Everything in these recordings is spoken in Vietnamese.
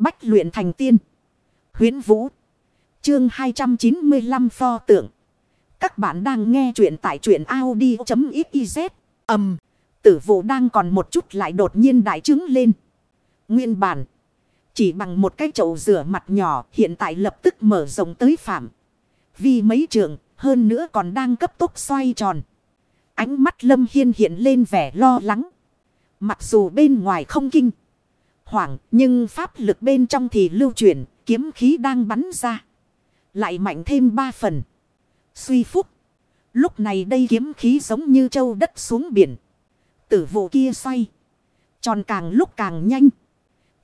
Bách luyện thành tiên. Huyến Vũ. Chương 295 pho tượng. Các bạn đang nghe truyện tại truyện Audi.xyz. Âm. Tử vụ đang còn một chút lại đột nhiên đại trứng lên. Nguyên bản. Chỉ bằng một cái chậu rửa mặt nhỏ hiện tại lập tức mở rộng tới phạm. Vì mấy trường, hơn nữa còn đang cấp tốc xoay tròn. Ánh mắt Lâm Hiên hiện lên vẻ lo lắng. Mặc dù bên ngoài không kinh. Hoảng, nhưng pháp lực bên trong thì lưu chuyển, kiếm khí đang bắn ra. Lại mạnh thêm ba phần. Suy phúc. Lúc này đây kiếm khí giống như châu đất xuống biển. Tử vụ kia xoay. Tròn càng lúc càng nhanh.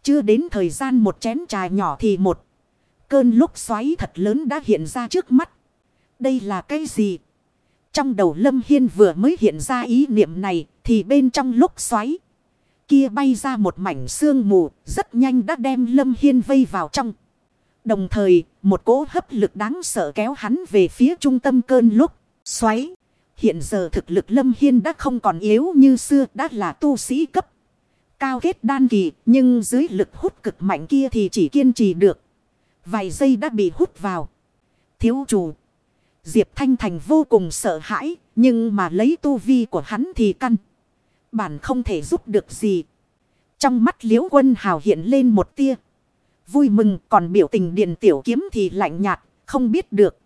Chưa đến thời gian một chén trà nhỏ thì một. Cơn lúc xoáy thật lớn đã hiện ra trước mắt. Đây là cái gì? Trong đầu Lâm Hiên vừa mới hiện ra ý niệm này thì bên trong lúc xoáy. Kia bay ra một mảnh sương mù, rất nhanh đã đem Lâm Hiên vây vào trong. Đồng thời, một cỗ hấp lực đáng sợ kéo hắn về phía trung tâm cơn lúc xoáy. Hiện giờ thực lực Lâm Hiên đã không còn yếu như xưa, đã là tu sĩ cấp. Cao kết đan kỳ, nhưng dưới lực hút cực mạnh kia thì chỉ kiên trì được. Vài giây đã bị hút vào. Thiếu chủ. Diệp Thanh Thành vô cùng sợ hãi. Nhưng mà lấy tu vi của hắn thì căn. Bản không thể giúp được gì. Trong mắt liễu quân hào hiện lên một tia. Vui mừng, còn biểu tình điện tiểu kiếm thì lạnh nhạt. Không biết được.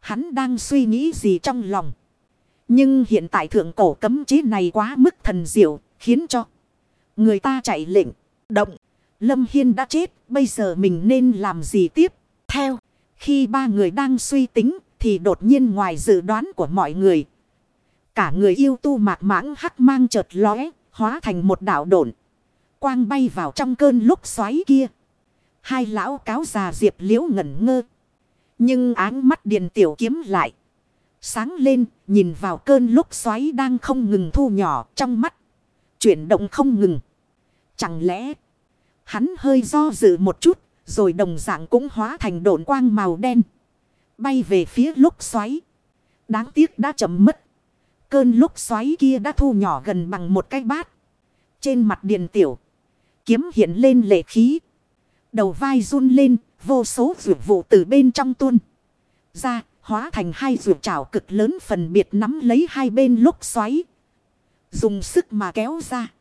Hắn đang suy nghĩ gì trong lòng. Nhưng hiện tại thượng cổ cấm chế này quá mức thần diệu. Khiến cho người ta chạy lệnh. Động. Lâm Hiên đã chết. Bây giờ mình nên làm gì tiếp? Theo. Khi ba người đang suy tính, thì đột nhiên ngoài dự đoán của mọi người. Cả người yêu tu mạc mãng hắc mang chợt lóe, hóa thành một đảo độn. Quang bay vào trong cơn lúc xoáy kia. Hai lão cáo già diệp liễu ngẩn ngơ. Nhưng áng mắt điền tiểu kiếm lại. Sáng lên, nhìn vào cơn lúc xoáy đang không ngừng thu nhỏ trong mắt. Chuyển động không ngừng. Chẳng lẽ, hắn hơi do dự một chút, rồi đồng dạng cũng hóa thành độn quang màu đen. Bay về phía lúc xoáy. Đáng tiếc đã chậm mất. Cơn lúc xoáy kia đã thu nhỏ gần bằng một cái bát. Trên mặt điền tiểu. Kiếm hiện lên lệ khí. Đầu vai run lên. Vô số rượu vụ từ bên trong tuôn. Ra, hóa thành hai rượu trảo cực lớn phần biệt nắm lấy hai bên lúc xoáy. Dùng sức mà kéo ra.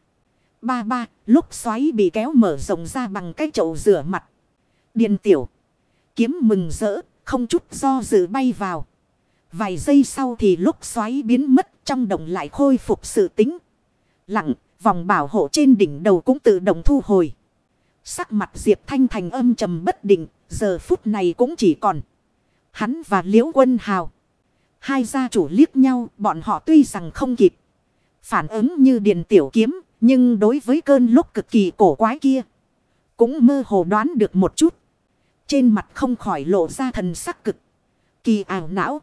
Ba ba, lúc xoáy bị kéo mở rộng ra bằng cái chậu rửa mặt. Điền tiểu. Kiếm mừng rỡ, không chút do dự bay vào. Vài giây sau thì lúc xoáy biến mất trong động lại khôi phục sự tính. Lặng, vòng bảo hộ trên đỉnh đầu cũng tự động thu hồi. Sắc mặt Diệp Thanh Thành âm trầm bất định, giờ phút này cũng chỉ còn. Hắn và Liễu Quân Hào. Hai gia chủ liếc nhau, bọn họ tuy rằng không kịp. Phản ứng như điện tiểu kiếm, nhưng đối với cơn lúc cực kỳ cổ quái kia. Cũng mơ hồ đoán được một chút. Trên mặt không khỏi lộ ra thần sắc cực. Kỳ ảo não.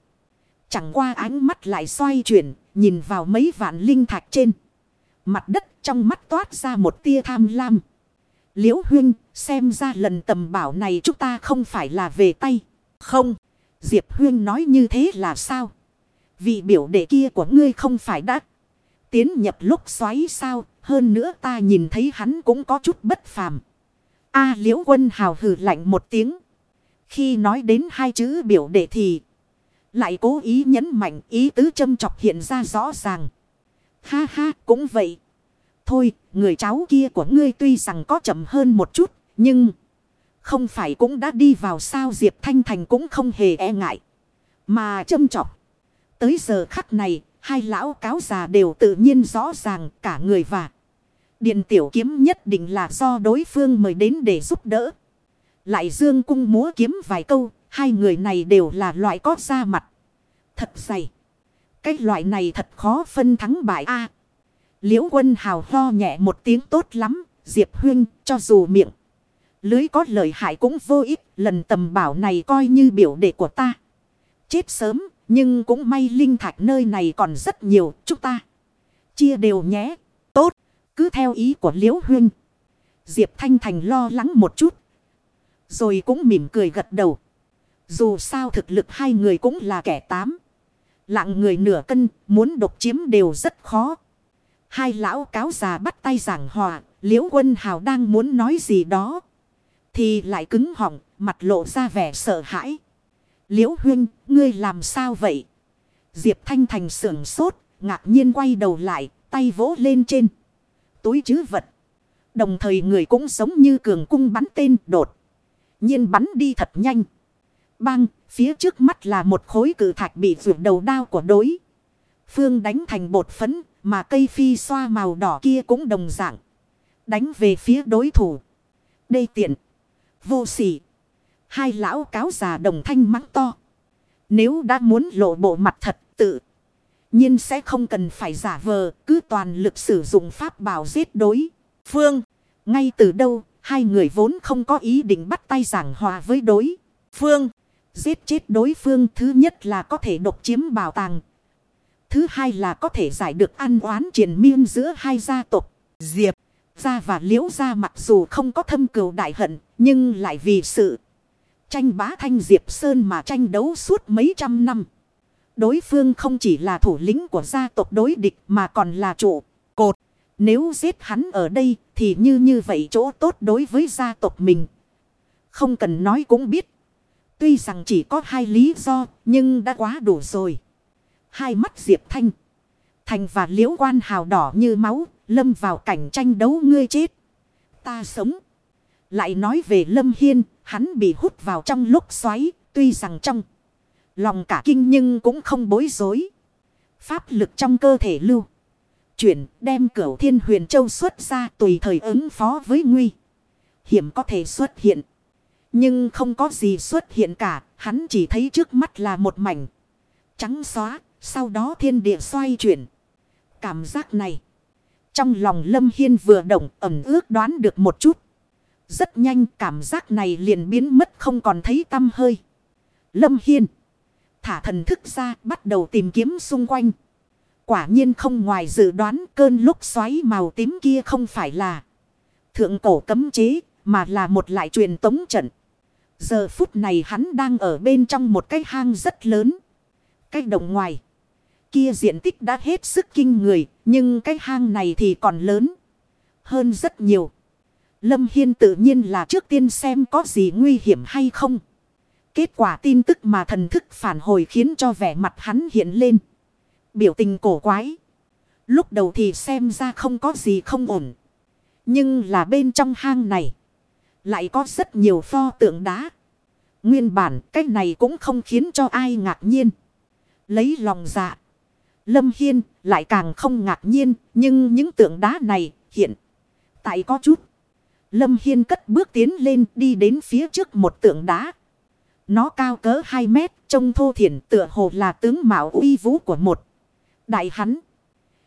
Chẳng qua ánh mắt lại xoay chuyển. Nhìn vào mấy vạn linh thạch trên. Mặt đất trong mắt toát ra một tia tham lam. Liễu huynh, xem ra lần tầm bảo này chúng ta không phải là về tay. Không. Diệp huynh nói như thế là sao? Vị biểu đệ kia của ngươi không phải đã tiến nhập lúc xoáy sao? Hơn nữa ta nhìn thấy hắn cũng có chút bất phàm. A liễu quân hào hừ lạnh một tiếng. Khi nói đến hai chữ biểu đệ thì. Lại cố ý nhấn mạnh ý tứ châm chọc hiện ra rõ ràng. Ha ha cũng vậy. Thôi người cháu kia của ngươi tuy rằng có chậm hơn một chút. Nhưng không phải cũng đã đi vào sao Diệp Thanh Thành cũng không hề e ngại. Mà châm chọc. Tới giờ khắc này hai lão cáo già đều tự nhiên rõ ràng cả người và. Điện tiểu kiếm nhất định là do đối phương mời đến để giúp đỡ. Lại dương cung múa kiếm vài câu, hai người này đều là loại có da mặt. Thật dày. Cái loại này thật khó phân thắng bại a. Liễu quân hào ho nhẹ một tiếng tốt lắm, Diệp Huyên cho dù miệng. Lưới có lợi hại cũng vô ích, lần tầm bảo này coi như biểu đệ của ta. Chết sớm, nhưng cũng may linh thạch nơi này còn rất nhiều, chúng ta. Chia đều nhé, tốt. Cứ theo ý của Liễu Huyên. Diệp Thanh Thành lo lắng một chút. Rồi cũng mỉm cười gật đầu. Dù sao thực lực hai người cũng là kẻ tám. Lặng người nửa cân, muốn độc chiếm đều rất khó. Hai lão cáo già bắt tay giảng hòa, liễu quân hào đang muốn nói gì đó. thì lại cứng họng, mặt lộ ra vẻ sợ hãi. Liễu huynh, ngươi làm sao vậy? Diệp Thanh Thành sưởng sốt, ngạc nhiên quay đầu lại, tay vỗ lên trên. Túi chứ vật. Đồng thời người cũng giống như cường cung bắn tên đột. nhiên bắn đi thật nhanh. Bang, phía trước mắt là một khối cử thạch bị vượt đầu đao của đối. Phương đánh thành bột phấn, mà cây phi xoa màu đỏ kia cũng đồng dạng. Đánh về phía đối thủ. Đây tiện. Vô sỉ. Hai lão cáo già đồng thanh mắng to. Nếu đã muốn lộ bộ mặt thật tự. nhiên sẽ không cần phải giả vờ. Cứ toàn lực sử dụng pháp bảo giết đối. Phương. Ngay từ đâu. Hai người vốn không có ý định bắt tay giảng hòa với đối. Phương. Giết chết đối phương thứ nhất là có thể độc chiếm bảo tàng. Thứ hai là có thể giải được ăn oán triền miên giữa hai gia tộc. Diệp. Gia và liễu gia mặc dù không có thâm cừu đại hận. Nhưng lại vì sự tranh bá thanh Diệp Sơn mà tranh đấu suốt mấy trăm năm. Đối phương không chỉ là thủ lĩnh của gia tộc đối địch mà còn là trụ, cột. Nếu giết hắn ở đây thì như như vậy chỗ tốt đối với gia tộc mình. Không cần nói cũng biết. Tuy rằng chỉ có hai lý do nhưng đã quá đủ rồi. Hai mắt Diệp Thanh. Thành và liễu quan hào đỏ như máu lâm vào cảnh tranh đấu ngươi chết. Ta sống. Lại nói về Lâm Hiên, hắn bị hút vào trong lúc xoáy, tuy rằng trong lòng cả kinh nhưng cũng không bối rối. Pháp lực trong cơ thể lưu. Chuyển đem cửu thiên huyền châu xuất ra tùy thời ứng phó với nguy. Hiểm có thể xuất hiện. Nhưng không có gì xuất hiện cả, hắn chỉ thấy trước mắt là một mảnh. Trắng xóa, sau đó thiên địa xoay chuyển. Cảm giác này. Trong lòng Lâm Hiên vừa động ẩm ước đoán được một chút. Rất nhanh cảm giác này liền biến mất không còn thấy tâm hơi. Lâm Hiên. Thả thần thức ra bắt đầu tìm kiếm xung quanh. Quả nhiên không ngoài dự đoán cơn lúc xoáy màu tím kia không phải là thượng cổ cấm chế mà là một lại truyền tống trận. Giờ phút này hắn đang ở bên trong một cái hang rất lớn. Cái đồng ngoài. Kia diện tích đã hết sức kinh người, nhưng cái hang này thì còn lớn hơn rất nhiều. Lâm Hiên tự nhiên là trước tiên xem có gì nguy hiểm hay không. Kết quả tin tức mà thần thức phản hồi khiến cho vẻ mặt hắn hiện lên. Biểu tình cổ quái. Lúc đầu thì xem ra không có gì không ổn. Nhưng là bên trong hang này. Lại có rất nhiều pho tượng đá. Nguyên bản cách này cũng không khiến cho ai ngạc nhiên. Lấy lòng dạ. Lâm Hiên lại càng không ngạc nhiên. Nhưng những tượng đá này hiện tại có chút. Lâm Hiên cất bước tiến lên đi đến phía trước một tượng đá. Nó cao cỡ 2 mét, trông thô thiển tựa hồ là tướng mạo uy vũ của một đại hắn.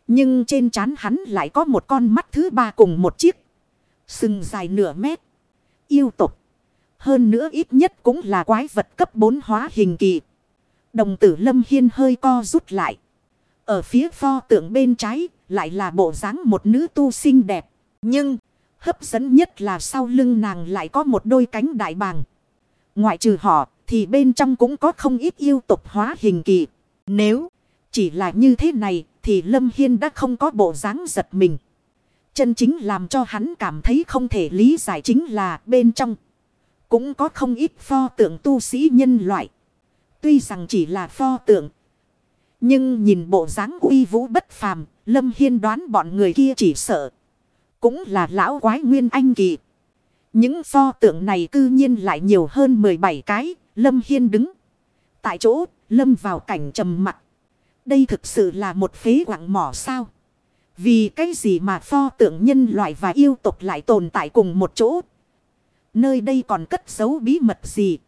Nhưng trên trán hắn lại có một con mắt thứ ba cùng một chiếc. Sừng dài nửa mét. Yêu tục. Hơn nữa ít nhất cũng là quái vật cấp 4 hóa hình kỳ. Đồng tử Lâm Hiên hơi co rút lại. Ở phía pho tượng bên trái lại là bộ dáng một nữ tu xinh đẹp. Nhưng... Hấp dẫn nhất là sau lưng nàng lại có một đôi cánh đại bàng. Ngoại trừ họ, thì bên trong cũng có không ít yêu tục hóa hình kỳ. Nếu chỉ là như thế này, thì Lâm Hiên đã không có bộ dáng giật mình. Chân chính làm cho hắn cảm thấy không thể lý giải chính là bên trong. Cũng có không ít pho tượng tu sĩ nhân loại. Tuy rằng chỉ là pho tượng. Nhưng nhìn bộ dáng uy vũ bất phàm, Lâm Hiên đoán bọn người kia chỉ sợ. Cũng là lão quái nguyên anh kỳ. Những pho tượng này cư nhiên lại nhiều hơn 17 cái. Lâm Hiên đứng. Tại chỗ, Lâm vào cảnh trầm mặt. Đây thực sự là một phế quảng mỏ sao. Vì cái gì mà pho tượng nhân loại và yêu tục lại tồn tại cùng một chỗ. Nơi đây còn cất giấu bí mật gì.